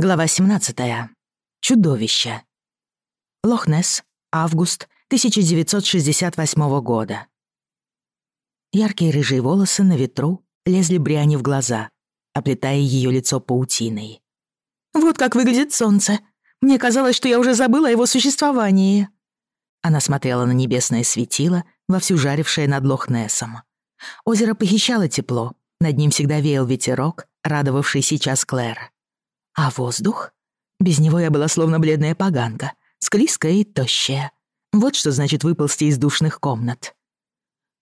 Глава 17. Чудовище. Лохнес, август 1968 года. Яркие рыжие волосы на ветру лезли Бриане в глаза, оплетая ее лицо паутиной. «Вот как выглядит солнце. Мне казалось, что я уже забыла о его существовании». Она смотрела на небесное светило, вовсю жарившее над Лохнесом. Озеро похищало тепло, над ним всегда веял ветерок, радовавший сейчас Клэр. А воздух? Без него я была словно бледная поганка, склизкая и тощая. Вот что значит выползти из душных комнат.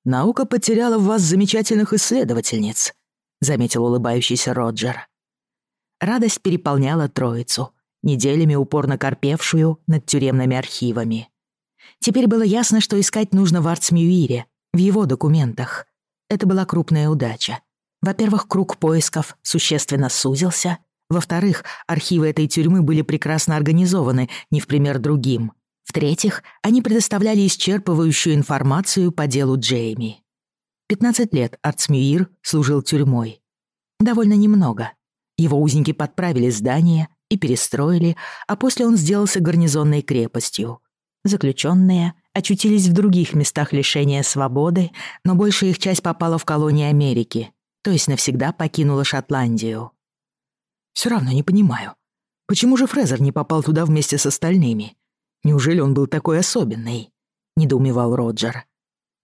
«Наука потеряла в вас замечательных исследовательниц», — заметил улыбающийся Роджер. Радость переполняла троицу, неделями упорно корпевшую над тюремными архивами. Теперь было ясно, что искать нужно в Артсмьюире, в его документах. Это была крупная удача. Во-первых, круг поисков существенно сузился, во-вторых, архивы этой тюрьмы были прекрасно организованы, не в пример другим. В-третьих, они предоставляли исчерпывающую информацию по делу Джейми. 15 лет Арцмюир служил тюрьмой. Довольно немного. Его узники подправили здание и перестроили, а после он сделался гарнизонной крепостью. Заключенные очутились в других местах лишения свободы, но большая их часть попала в колонии Америки, то есть навсегда покинула Шотландию. Все равно не понимаю. Почему же Фрезер не попал туда вместе с остальными? Неужели он был такой особенный?» — недоумевал Роджер.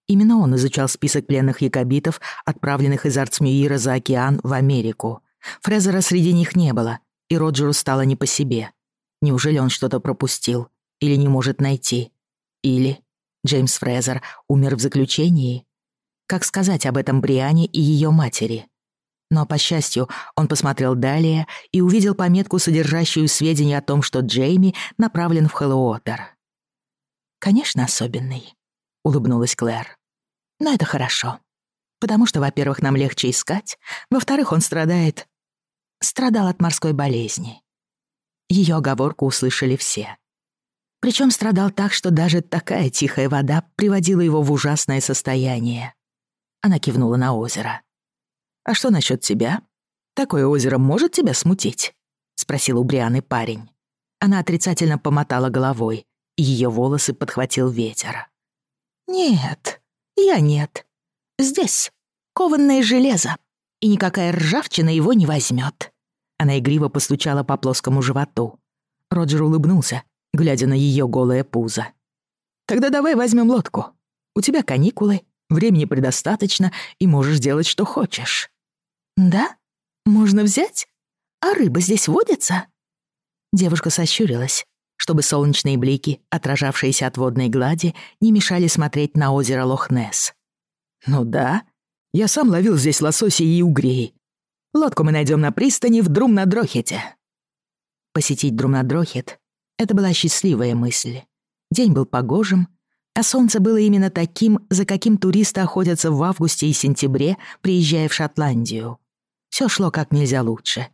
Именно он изучал список пленных якобитов, отправленных из Арцмюира за океан в Америку. Фрезера среди них не было, и Роджеру стало не по себе. Неужели он что-то пропустил? Или не может найти? Или Джеймс Фрезер умер в заключении? Как сказать об этом Бриане и ее матери? Но, по счастью, он посмотрел далее и увидел пометку, содержащую сведения о том, что Джейми направлен в Хэллоуотер. «Конечно, особенный», — улыбнулась Клэр. «Но это хорошо. Потому что, во-первых, нам легче искать, во-вторых, он страдает... страдал от морской болезни». Ее оговорку услышали все. Причем страдал так, что даже такая тихая вода приводила его в ужасное состояние. Она кивнула на озеро. А что насчет тебя? Такое озеро может тебя смутить?» — спросил у Брианы парень. Она отрицательно помотала головой, и её волосы подхватил ветер. «Нет, я нет. Здесь кованное железо, и никакая ржавчина его не возьмёт». Она игриво постучала по плоскому животу. Роджер улыбнулся, глядя на её голое пузо. «Тогда давай возьмём лодку. У тебя каникулы, Времени предостаточно, и можешь делать, что хочешь». «Да? Можно взять? А рыба здесь водится?» Девушка сощурилась, чтобы солнечные блики, отражавшиеся от водной глади, не мешали смотреть на озеро Лохнес. «Ну да. Я сам ловил здесь лосося и угрей. Лодку мы найдем на пристани в Друмнадрохете. Посетить Друмнадрохет. — это была счастливая мысль. День был погожим, а солнце было именно таким, за каким туристы охотятся в августе и сентябре, приезжая в Шотландию. Все шло как нельзя лучше.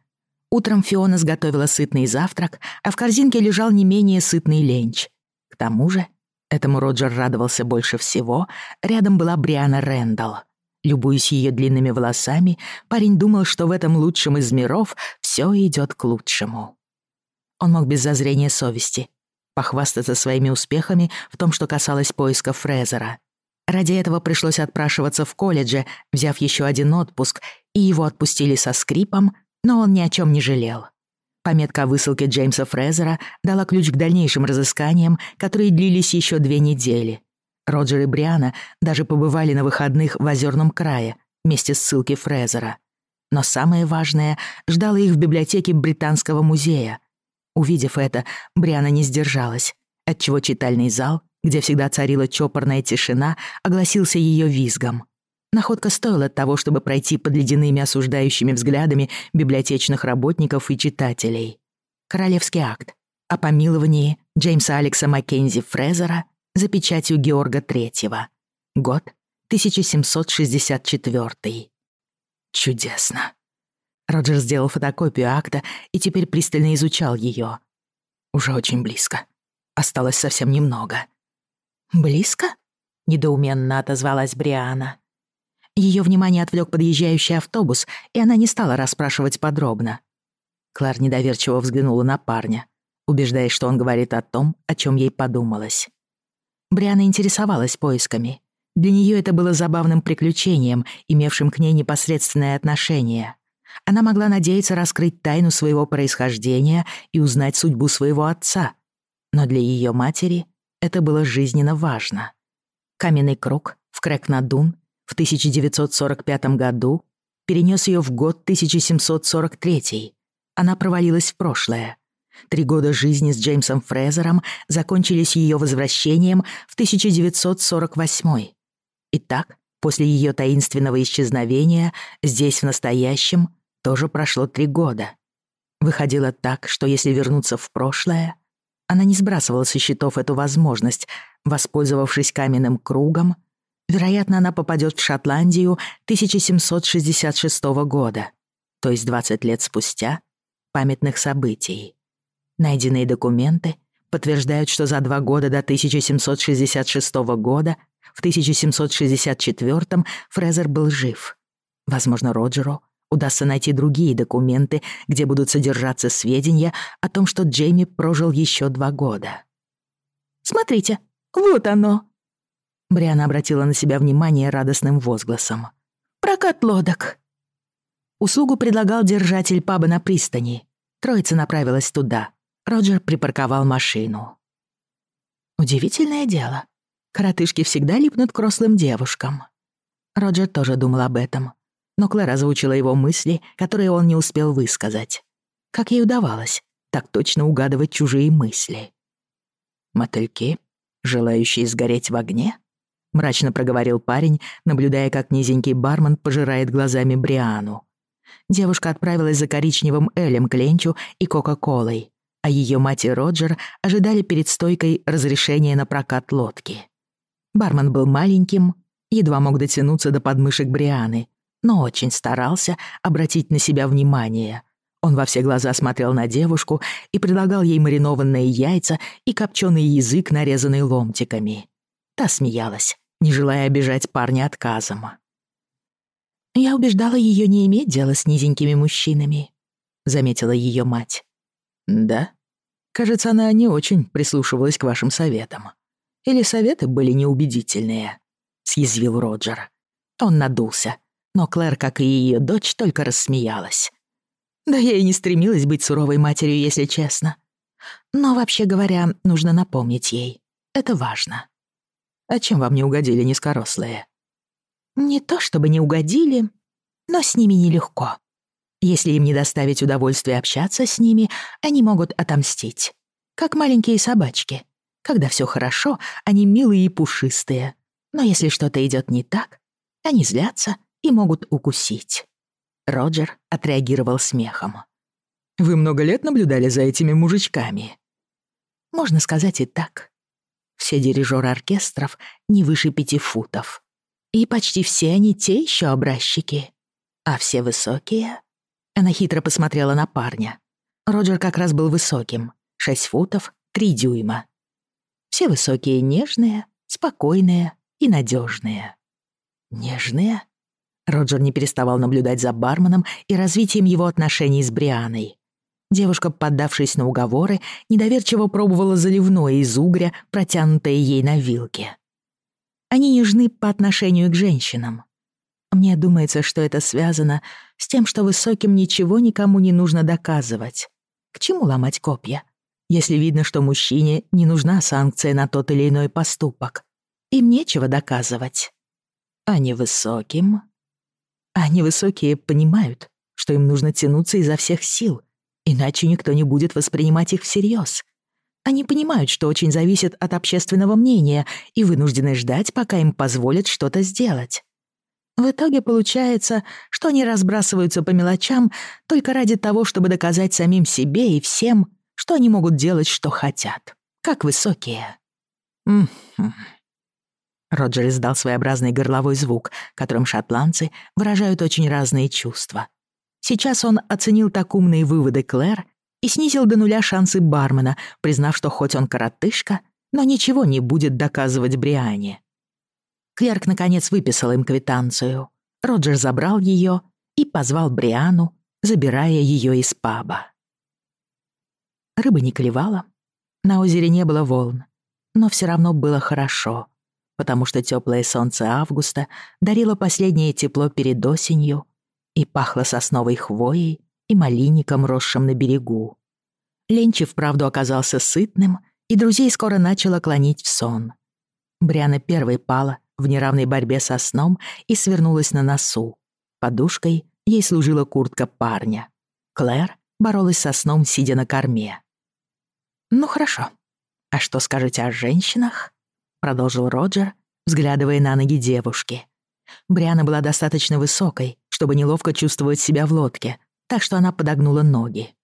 Утром Фиона сготовила сытный завтрак, а в корзинке лежал не менее сытный ленч. К тому же, этому Роджер радовался больше всего, рядом была Бриана Рэндалл. Любуясь ее длинными волосами, парень думал, что в этом лучшем из миров все идет к лучшему. Он мог без зазрения совести похвастаться своими успехами в том, что касалось поиска Фрезера. Ради этого пришлось отпрашиваться в колледже, взяв еще один отпуск, и его отпустили со скрипом, но он ни о чем не жалел. Пометка о высылке Джеймса Фрезера дала ключ к дальнейшим разысканиям, которые длились еще две недели. Роджер и Бриана даже побывали на выходных в Озерном крае, вместе с ссылки Фрезера. Но самое важное ждало их в библиотеке Британского музея — Увидев это, Бриана не сдержалась, отчего читальный зал, где всегда царила чопорная тишина, огласился ее визгом. Находка стоила того, чтобы пройти под ледяными осуждающими взглядами библиотечных работников и читателей. Королевский акт о помиловании Джеймса Алекса Маккензи Фрезера за печатью Георга III. Год 1764. Чудесно. Роджер сделал фотокопию акта и теперь пристально изучал ее. Уже очень близко. Осталось совсем немного. «Близко?» — недоуменно отозвалась Бриана. Ее внимание отвлек подъезжающий автобус, и она не стала расспрашивать подробно. Клар недоверчиво взглянула на парня, убеждаясь, что он говорит о том, о чем ей подумалось. Бриана интересовалась поисками. Для нее это было забавным приключением, имевшим к ней непосредственное отношение она могла надеяться раскрыть тайну своего происхождения и узнать судьбу своего отца. Но для ее матери это было жизненно важно. Каменный круг в Крэкнадун в 1945 году перенес ее в год 1743. Она провалилась в прошлое. Три года жизни с Джеймсом Фрезером закончились ее возвращением в 1948. Итак, после ее таинственного исчезновения здесь в настоящем тоже прошло три года. Выходило так, что если вернуться в прошлое, она не сбрасывала со счетов эту возможность, воспользовавшись каменным кругом. Вероятно, она попадет в Шотландию 1766 года, то есть 20 лет спустя, памятных событий. Найденные документы подтверждают, что за два года до 1766 года, в 1764 Фрезер был жив. Возможно, Роджеру удастся найти другие документы, где будут содержаться сведения о том, что Джейми прожил еще два года. «Смотрите, вот оно!» Бриана обратила на себя внимание радостным возгласом. «Прокат лодок!» Услугу предлагал держатель паба на пристани. Троица направилась туда. Роджер припарковал машину. Удивительное дело. Коротышки всегда липнут к рослым девушкам. Роджер тоже думал об этом но Клэр озвучила его мысли, которые он не успел высказать. Как ей удавалось так точно угадывать чужие мысли? «Мотыльки, желающие сгореть в огне?» — мрачно проговорил парень, наблюдая, как низенький бармен пожирает глазами Бриану. Девушка отправилась за коричневым Элем Кленчу и Кока-Колой, а ее мать и Роджер ожидали перед стойкой разрешения на прокат лодки. Бармен был маленьким, едва мог дотянуться до подмышек Брианы, но очень старался обратить на себя внимание. Он во все глаза смотрел на девушку и предлагал ей маринованные яйца и копченый язык, нарезанный ломтиками. Та смеялась, не желая обижать парня отказом. «Я убеждала ее не иметь дела с низенькими мужчинами», — заметила ее мать. «Да? Кажется, она не очень прислушивалась к вашим советам. Или советы были неубедительные?» — съязвил Роджер. Он надулся, но Клэр, как и ее дочь, только рассмеялась. Да я и не стремилась быть суровой матерью, если честно. Но, вообще говоря, нужно напомнить ей. Это важно. А чем вам не угодили низкорослые? Не то чтобы не угодили, но с ними нелегко. Если им не доставить удовольствие общаться с ними, они могут отомстить. Как маленькие собачки. Когда все хорошо, они милые и пушистые. Но если что-то идет не так, они злятся — и могут укусить». Роджер отреагировал смехом. «Вы много лет наблюдали за этими мужичками?» «Можно сказать и так. Все дирижеры оркестров не выше пяти футов. И почти все они те еще образчики. А все высокие...» Она хитро посмотрела на парня. Роджер как раз был высоким. шесть футов, три дюйма. Все высокие нежные, спокойные и надежные. Нежные? Роджер не переставал наблюдать за барменом и развитием его отношений с Брианой. Девушка, поддавшись на уговоры, недоверчиво пробовала заливное из угря, протянутое ей на вилке. Они нежны по отношению к женщинам. Мне думается, что это связано с тем, что высоким ничего никому не нужно доказывать. К чему ломать копья? Если видно, что мужчине не нужна санкция на тот или иной поступок, им нечего доказывать. А невысоким а они высокие понимают, что им нужно тянуться изо всех сил, иначе никто не будет воспринимать их всерьез. Они понимают, что очень зависят от общественного мнения и вынуждены ждать, пока им позволят что-то сделать. В итоге получается, что они разбрасываются по мелочам только ради того, чтобы доказать самим себе и всем, что они могут делать, что хотят. Как высокие. М. Роджер издал своеобразный горловой звук, которым шотландцы выражают очень разные чувства. Сейчас он оценил так умные выводы Клэр и снизил до нуля шансы бармена, признав, что хоть он коротышка, но ничего не будет доказывать Бриане. Клерк, наконец, выписал им квитанцию. Роджер забрал ее и позвал Бриану, забирая ее из паба. Рыба не клевала, на озере не было волн, но все равно было хорошо — потому что теплое солнце августа дарило последнее тепло перед осенью и пахло сосновой хвоей и малиником росшим на берегу. Ленчев, вправду оказался сытным, и друзей скоро начало клонить в сон. Бряна первой пала в неравной борьбе со сном и свернулась на носу. Подушкой ей служила куртка парня. Клэр боролась со сном, сидя на корме. «Ну хорошо. А что скажете о женщинах?» — продолжил Роджер, взглядывая на ноги девушки. Бриана была достаточно высокой, чтобы неловко чувствовать себя в лодке, так что она подогнула ноги.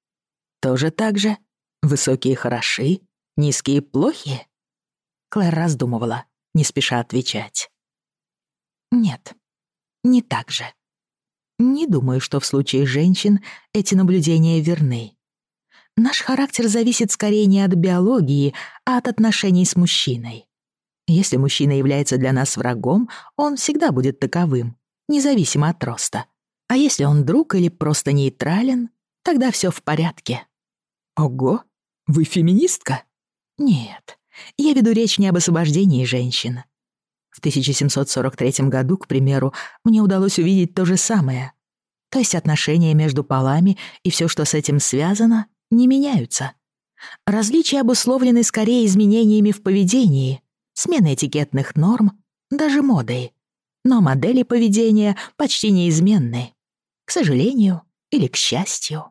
«Тоже так же? Высокие хороши, низкие плохи?» Клэр раздумывала, не спеша отвечать. «Нет, не так же. Не думаю, что в случае женщин эти наблюдения верны. Наш характер зависит скорее не от биологии, а от отношений с мужчиной. Если мужчина является для нас врагом, он всегда будет таковым, независимо от роста. А если он друг или просто нейтрален, тогда все в порядке. Ого, вы феминистка? Нет, я веду речь не об освобождении женщин. В 1743 году, к примеру, мне удалось увидеть то же самое. То есть отношения между полами и все, что с этим связано, не меняются. Различия обусловлены скорее изменениями в поведении, Смены этикетных норм, даже модой. Но модели поведения почти неизменны. К сожалению или к счастью.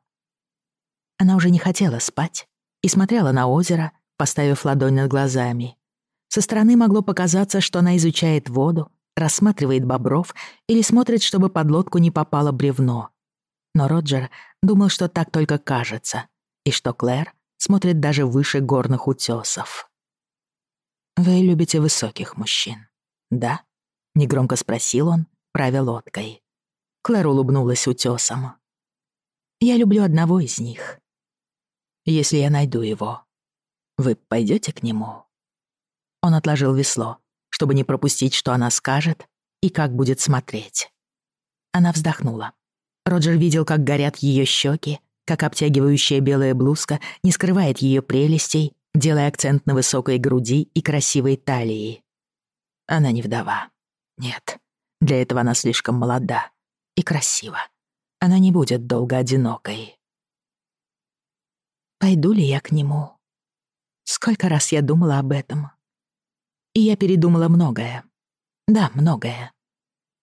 Она уже не хотела спать и смотрела на озеро, поставив ладонь над глазами. Со стороны могло показаться, что она изучает воду, рассматривает бобров или смотрит, чтобы под лодку не попало бревно. Но Роджер думал, что так только кажется, и что Клэр смотрит даже выше горных утесов. «Вы любите высоких мужчин, да?» — негромко спросил он, правя лодкой. Клэр улыбнулась утёсом. «Я люблю одного из них. Если я найду его, вы пойдёте к нему?» Он отложил весло, чтобы не пропустить, что она скажет и как будет смотреть. Она вздохнула. Роджер видел, как горят её щёки, как обтягивающая белая блузка не скрывает её прелестей делая акцент на высокой груди и красивой талии. Она не вдова. Нет, для этого она слишком молода и красива. Она не будет долго одинокой. Пойду ли я к нему? Сколько раз я думала об этом. И я передумала многое. Да, многое.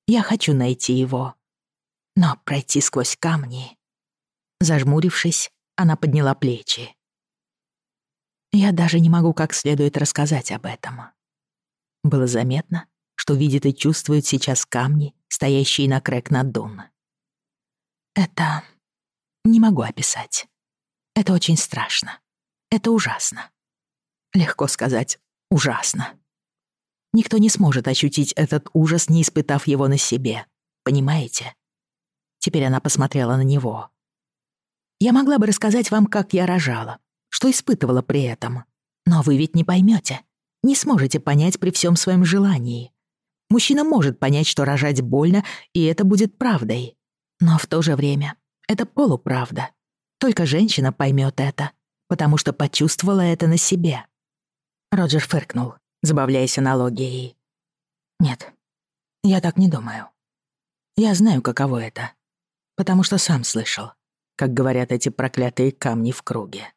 Я хочу найти его. Но пройти сквозь камни... Зажмурившись, она подняла плечи. Я даже не могу как следует рассказать об этом. Было заметно, что видит и чувствует сейчас камни, стоящие на крэк на дон. Это... не могу описать. Это очень страшно. Это ужасно. Легко сказать «ужасно». Никто не сможет ощутить этот ужас, не испытав его на себе. Понимаете? Теперь она посмотрела на него. Я могла бы рассказать вам, как я рожала, что испытывала при этом. Но вы ведь не поймете, не сможете понять при всем своем желании. Мужчина может понять, что рожать больно, и это будет правдой. Но в то же время это полуправда. Только женщина поймет это, потому что почувствовала это на себе. Роджер фыркнул, забавляясь аналогией. Нет, я так не думаю. Я знаю, каково это, потому что сам слышал, как говорят эти проклятые камни в круге.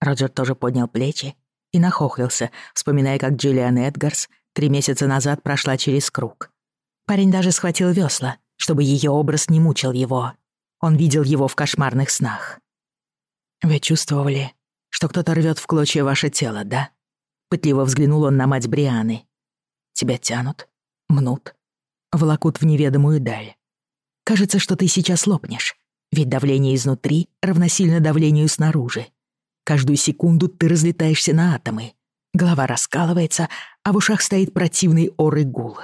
Роджер тоже поднял плечи и нахохлился, вспоминая, как Джиллиан Эдгарс три месяца назад прошла через круг. Парень даже схватил весла, чтобы ее образ не мучил его. Он видел его в кошмарных снах. «Вы чувствовали, что кто-то рвет в клочья ваше тело, да?» Пытливо взглянул он на мать Брианы. «Тебя тянут, мнут, волокут в неведомую даль. Кажется, что ты сейчас лопнешь, ведь давление изнутри равносильно давлению снаружи. Каждую секунду ты разлетаешься на атомы. Голова раскалывается, а в ушах стоит противный ор и гул.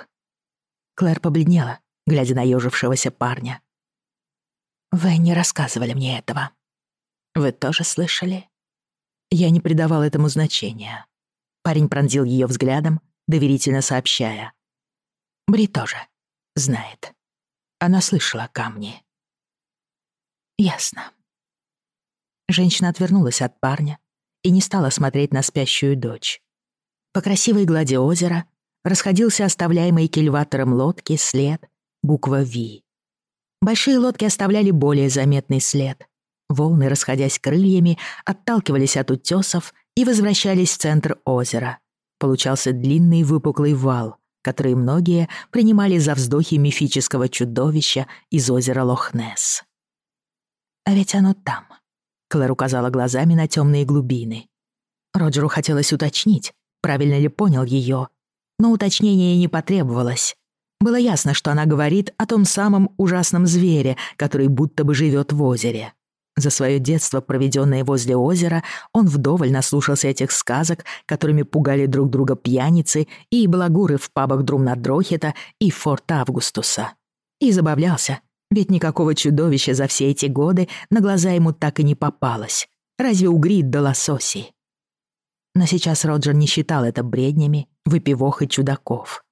Клэр побледнела, глядя на ёжившегося парня. «Вы не рассказывали мне этого. Вы тоже слышали?» Я не придавал этому значения. Парень пронзил ее взглядом, доверительно сообщая. «Бри тоже. Знает. Она слышала камни». «Ясно», Женщина отвернулась от парня и не стала смотреть на спящую дочь. По красивой глади озера расходился оставляемый кильватором лодки след буква «Ви». Большие лодки оставляли более заметный след. Волны, расходясь крыльями, отталкивались от утёсов и возвращались в центр озера. Получался длинный выпуклый вал, который многие принимали за вздохи мифического чудовища из озера Лохнес. А ведь оно там, Клэр указала глазами на темные глубины. Роджеру хотелось уточнить, правильно ли понял ее, но уточнения не потребовалось. Было ясно, что она говорит о том самом ужасном звере, который будто бы живет в озере. За свое детство, проведенное возле озера, он вдоволь наслушался этих сказок, которыми пугали друг друга пьяницы и балагуры в пабах Друмнадрохета и Форт Августуса. И забавлялся, ведь никакого чудовища за все эти годы на глаза ему так и не попалось. Разве угрит до лососи? Но сейчас Роджер не считал это бреднями, выпивох и чудаков.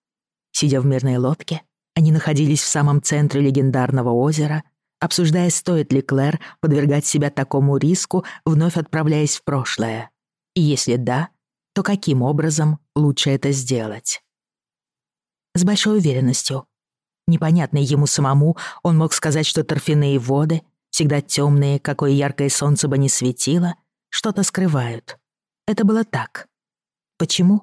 Сидя в мирной лодке, они находились в самом центре легендарного озера, обсуждая, стоит ли Клэр подвергать себя такому риску, вновь отправляясь в прошлое. И если да, то каким образом лучше это сделать? С большой уверенностью непонятной ему самому, он мог сказать, что торфяные воды, всегда темные, какое яркое солнце бы не светило, что-то скрывают. Это было так. Почему?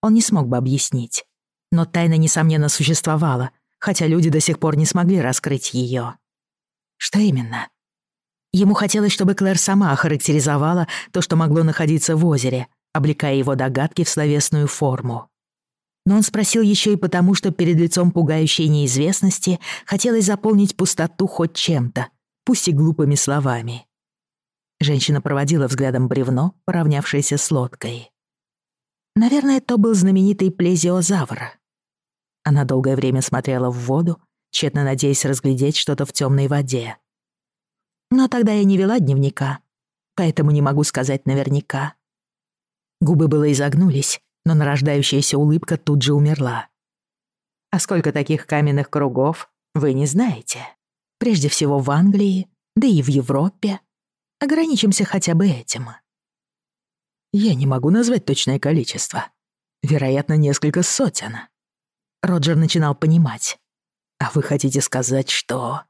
Он не смог бы объяснить. Но тайна, несомненно, существовала, хотя люди до сих пор не смогли раскрыть ее. Что именно? Ему хотелось, чтобы Клэр сама охарактеризовала то, что могло находиться в озере, облекая его догадки в словесную форму. Но он спросил еще и потому, что перед лицом пугающей неизвестности хотелось заполнить пустоту хоть чем-то, пусть и глупыми словами. Женщина проводила взглядом бревно, поравнявшееся с лодкой. Наверное, то был знаменитый плезиозавр. Она долгое время смотрела в воду, тщетно надеясь разглядеть что-то в темной воде. Но тогда я не вела дневника, поэтому не могу сказать наверняка. Губы было изогнулись, но нарождающаяся улыбка тут же умерла. А сколько таких каменных кругов, вы не знаете. Прежде всего в Англии, да и в Европе. Ограничимся хотя бы этим. Я не могу назвать точное количество. Вероятно, несколько сотен. Роджер начинал понимать. А вы хотите сказать, что...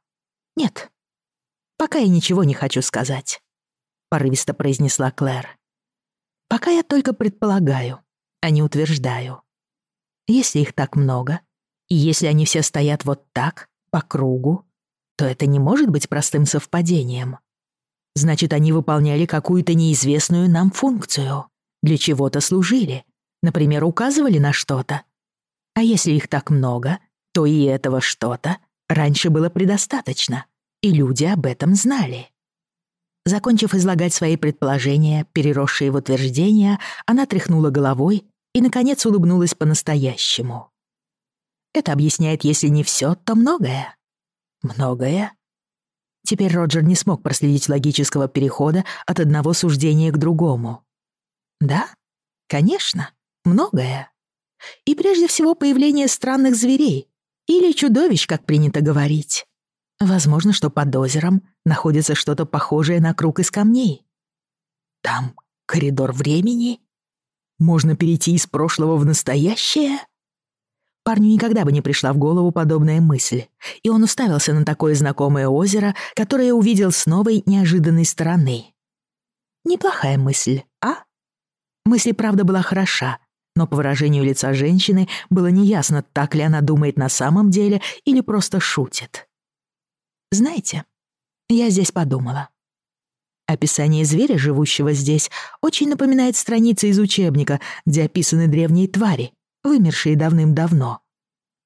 Нет. Пока я ничего не хочу сказать. Порывисто произнесла Клэр. Пока я только предполагаю, а не утверждаю. Если их так много, и если они все стоят вот так, по кругу, то это не может быть простым совпадением. Значит, они выполняли какую-то неизвестную нам функцию, для чего-то служили, например, указывали на что-то. А если их так много, то и этого что-то раньше было предостаточно, и люди об этом знали. Закончив излагать свои предположения, переросшие в утверждения, она тряхнула головой и, наконец, улыбнулась по-настоящему. Это объясняет, если не все, то многое. Многое. Теперь Роджер не смог проследить логического перехода от одного суждения к другому. Да, конечно, многое. И прежде всего появление странных зверей или чудовищ, как принято говорить. Возможно, что под озером находится что-то похожее на круг из камней. Там коридор времени можно перейти из прошлого в настоящее? Парню никогда бы не пришла в голову подобная мысль, и он уставился на такое знакомое озеро, которое увидел с новой, неожиданной стороны. Неплохая мысль, а? Мысль, правда, была хороша, но по выражению лица женщины было неясно, так ли она думает на самом деле или просто шутит. «Знаете, я здесь подумала. Описание зверя, живущего здесь, очень напоминает страницы из учебника, где описаны древние твари, вымершие давным-давно.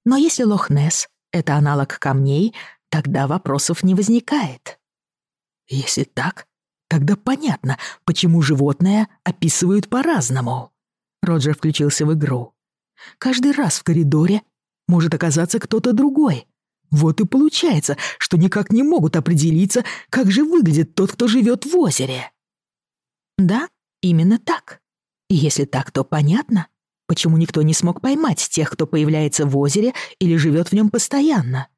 Но если Лохнес — это аналог камней, тогда вопросов не возникает. Если так, тогда понятно, почему животное описывают по-разному. Роджер включился в игру. Каждый раз в коридоре может оказаться кто-то другой, вот и получается, что никак не могут определиться, как же выглядит тот, кто живет в озере. Да, именно так. И если так, то понятно, почему никто не смог поймать тех, кто появляется в озере или живет в нем постоянно.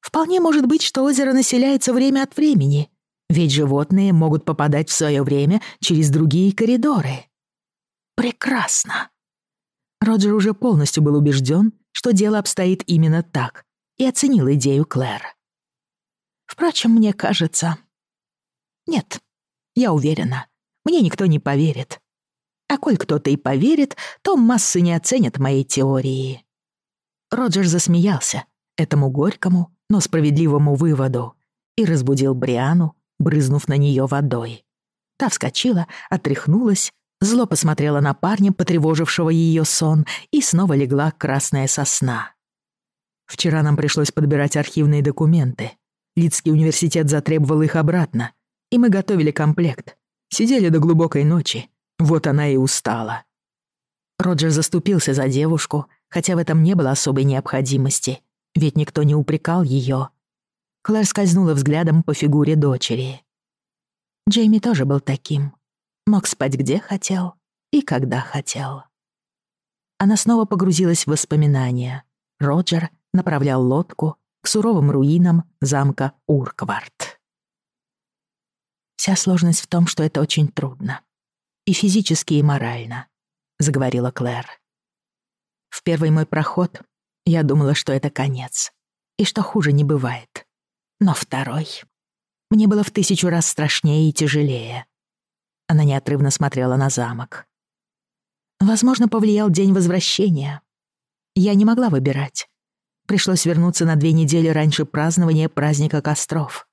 Вполне может быть, что озеро населяется время от времени, ведь животные могут попадать в свое время через другие коридоры. Прекрасно. Роджер уже полностью был убежден, что дело обстоит именно так, и оценил идею Клэр. Впрочем, мне кажется... Нет, я уверена, мне никто не поверит. А коль кто-то и поверит, то массы не оценят моей теории. Роджер засмеялся этому горькому, но справедливому выводу и разбудил Бриану, брызнув на нее водой. Та вскочила, отряхнулась, зло посмотрела на парня, потревожившего ее сон, и снова легла красная сосна. Вчера нам пришлось подбирать архивные документы. Лидский университет затребовал их обратно, и мы готовили комплект. Сидели до глубокой ночи. Вот она и устала. Роджер заступился за девушку, хотя в этом не было особой необходимости, ведь никто не упрекал ее. Клэр скользнула взглядом по фигуре дочери. Джейми тоже был таким. Мог спать где хотел и когда хотел. Она снова погрузилась в воспоминания. Роджер направлял лодку к суровым руинам замка Урквард. «Вся сложность в том, что это очень трудно. И физически, и морально», — заговорила Клэр. «В первый мой проход я думала, что это конец, и что хуже не бывает. Но второй... Мне было в тысячу раз страшнее и тяжелее». Она неотрывно смотрела на замок. Возможно, повлиял день возвращения. Я не могла выбирать. Пришлось вернуться на две недели раньше празднования праздника костров.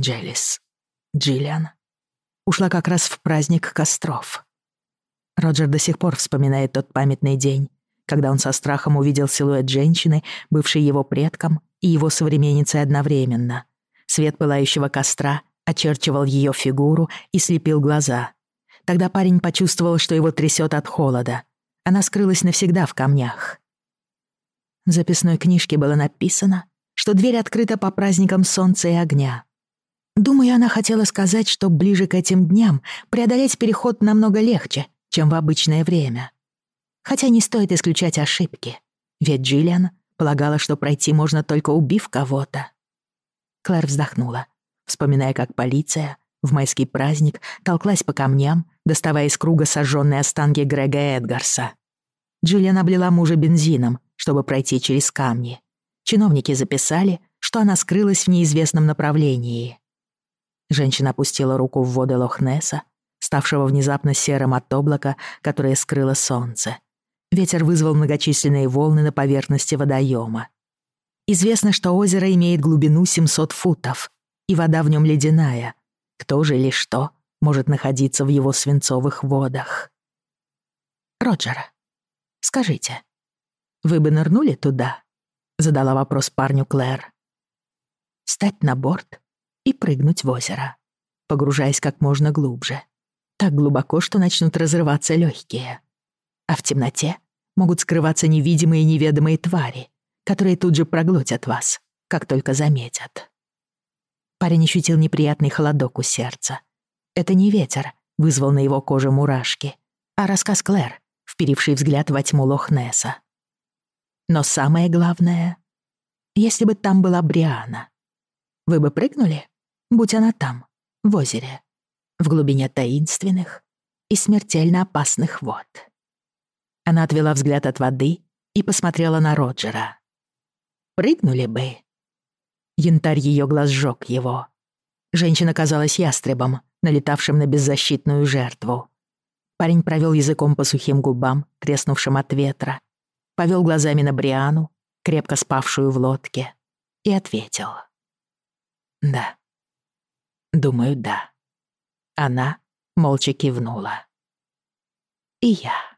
Джелис. Джиллиан. Ушла как раз в праздник костров. Роджер до сих пор вспоминает тот памятный день, когда он со страхом увидел силуэт женщины, бывшей его предком и его современницей одновременно. Свет пылающего костра очерчивал ее фигуру и слепил глаза. Тогда парень почувствовал, что его трясет от холода. Она скрылась навсегда в камнях. В записной книжке было написано, что дверь открыта по праздникам солнца и огня. Думаю, она хотела сказать, что ближе к этим дням преодолеть переход намного легче, чем в обычное время. Хотя не стоит исключать ошибки, ведь Джиллиан полагала, что пройти можно только убив кого-то. Клэр вздохнула, вспоминая, как полиция в майский праздник толклась по камням, доставая из круга сожженные останки Грега Эдгарса. Джиллиан облила мужа бензином, чтобы пройти через камни. Чиновники записали, что она скрылась в неизвестном направлении. Женщина опустила руку в воды Лохнесса, ставшего внезапно серым от облака, которое скрыло солнце. Ветер вызвал многочисленные волны на поверхности водоема. Известно, что озеро имеет глубину 700 футов, и вода в нем ледяная. Кто же или что может находиться в его свинцовых водах? «Роджер, скажите, вы бы нырнули туда?» — задала вопрос парню Клэр. «Стать на борт и прыгнуть в озеро, погружаясь как можно глубже. Так глубоко, что начнут разрываться легкие. А в темноте могут скрываться невидимые неведомые твари, которые тут же проглотят вас, как только заметят». Парень ощутил неприятный холодок у сердца. Это не ветер вызвал на его коже мурашки, а рассказ Клэр, вперивший взгляд во тьму Лохнесса. Но самое главное... Если бы там была Бриана, вы бы прыгнули, будь она там, в озере, в глубине таинственных и смертельно опасных вод. Она отвела взгляд от воды и посмотрела на Роджера. «Прыгнули бы». Янтарь ее глаз сжёг его. Женщина казалась ястребом, налетавшим на беззащитную жертву. Парень провел языком по сухим губам, треснувшим от ветра, повел глазами на Бриану, крепко спавшую в лодке, и ответил. «Да. Думаю, да». Она молча кивнула. «И я».